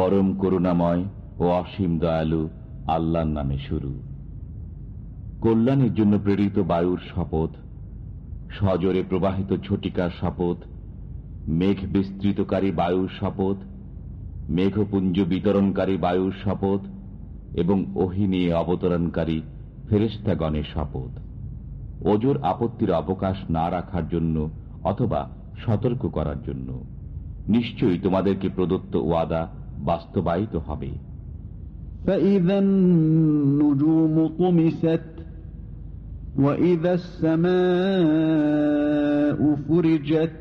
পরম করুণাময় ও অসীম দয়ালু আল্লাহর নামে শুরু। কল্যাণের জন্য প্রেরিত বায়ুর শপথ, সজরে প্রবাহিত ঝটিকার শপথ, মেঘ বিস্তৃতকারী বায়ুর শপথ, মেঘপুঞ্জ বিতরণকারী বায়ুর শপথ এবং ওহি নিয়ে অবতরণকারী ফেরেস্তাগণের শপথ। ওজোর আপত্তির অবকাশ না রাখার জন্য অথবা সতর্ক করার জন্য। নিশ্চয়ই তোমাদেরকে প্রদত্ত ওয়াদা বাস্তবায়িত হবে فإذا النجوم طمست وإذا السماء فرجت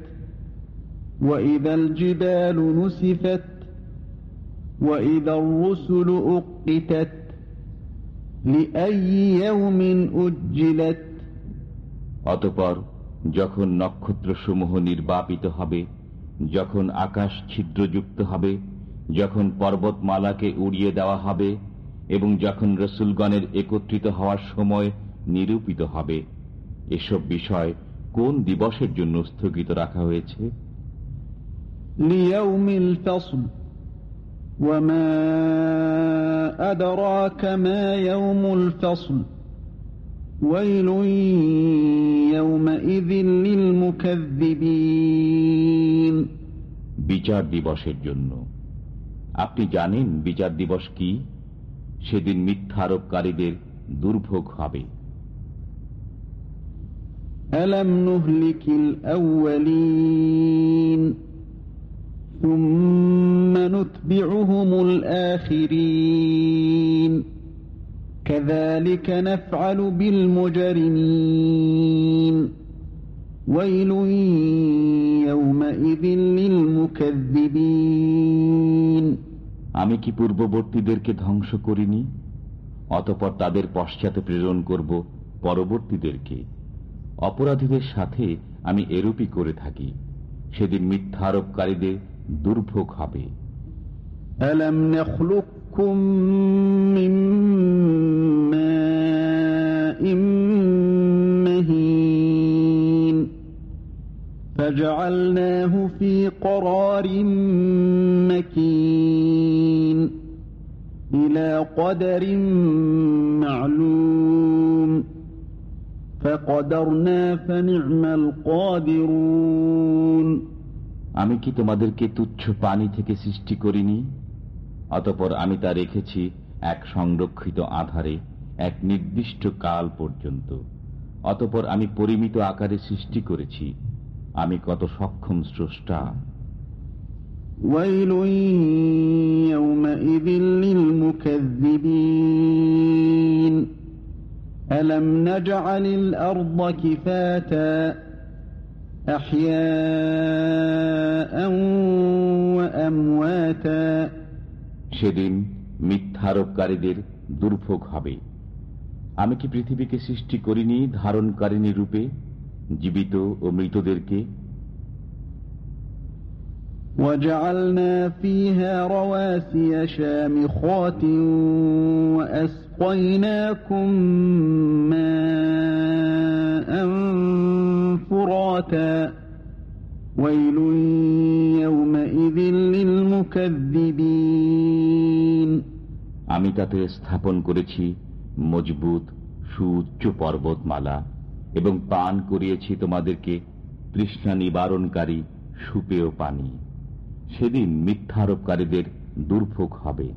وإذا الجبال نسفت وإذا الرسل أقتت لأي يوم أجلت অতপর যখন নক্ষত্রসমূহ নির্বাপিত হবে যখন আকাশ ছিদ্রযুক্ত হবে যখন পর্বতমালাকে উড়িয়ে দেওয়া হবে এবং যখন রসুলগণের একত্রিত হওয়ার সময় নিরূপিত হবে এসব বিষয় কোন দিবসের জন্য স্থগিত রাখা হয়েছে? বিচার দিবসের জন্য। আপনি জানেন বিচার দিবস কি সেদিন মিথ্যারোপকারীদের দুর্ভোগ হবে ألم نهلك الأولين ثم نتبعهم الآخرين كذلك نفعل بالمجرمين ويل يومئذ للمكذبين আমি কি পূর্ববর্তীদেরকে ধ্বংস করিনি অতপর তাদের পশ্চাতে প্রেরণ করব পরবর্তীদেরকে অপরাধীদের সাথে আমি এরূপই করে থাকি সেদিন মিথ্যারোপকারীদের দুর্ভোগ হবে ألم نخلقكم من ماء مهين فجعلناه في قرار مكين إلى قدر معلوم فقدرنا فنعم القادرون আমি কি তোমাদেরকে তুচ্ছ পানি থেকে সৃষ্টি করিনি অতপর আমি তা রেখেছি এক সংরক্ষিত আধারে এক নির্দিষ্ট কাল পর্যন্ত অতপর আমি পরিমিত আকারে সৃষ্টি করেছি আমি কত সক্ষম স্রষ্টা ويل يومئذ للمكذبين ألم نجعل الأرض كفاتا أحياء وأمواتا সেদিন মিথ্যারোপকারীদের দুর্ভোগ হবে আমি কি পৃথিবীকে সৃষ্টি করিনি ধারণকারিণী রূপে জীবিত ও মৃতদেরকে وجعلنا فيها رواسي شامخات وأسقيناكم ماء فراتا ويل يومئذ للمكذبين আমি তাতে স্থাপন করেছি মজবুত সুউচ্চ পর্বতমালা এবং পান করিয়েছি তোমাদেরকে তৃষ্ণা নিবারণকারী সুপেয় পানি সেদিন মিথ্যারোপকারীদের দুর্ভোগ হবে।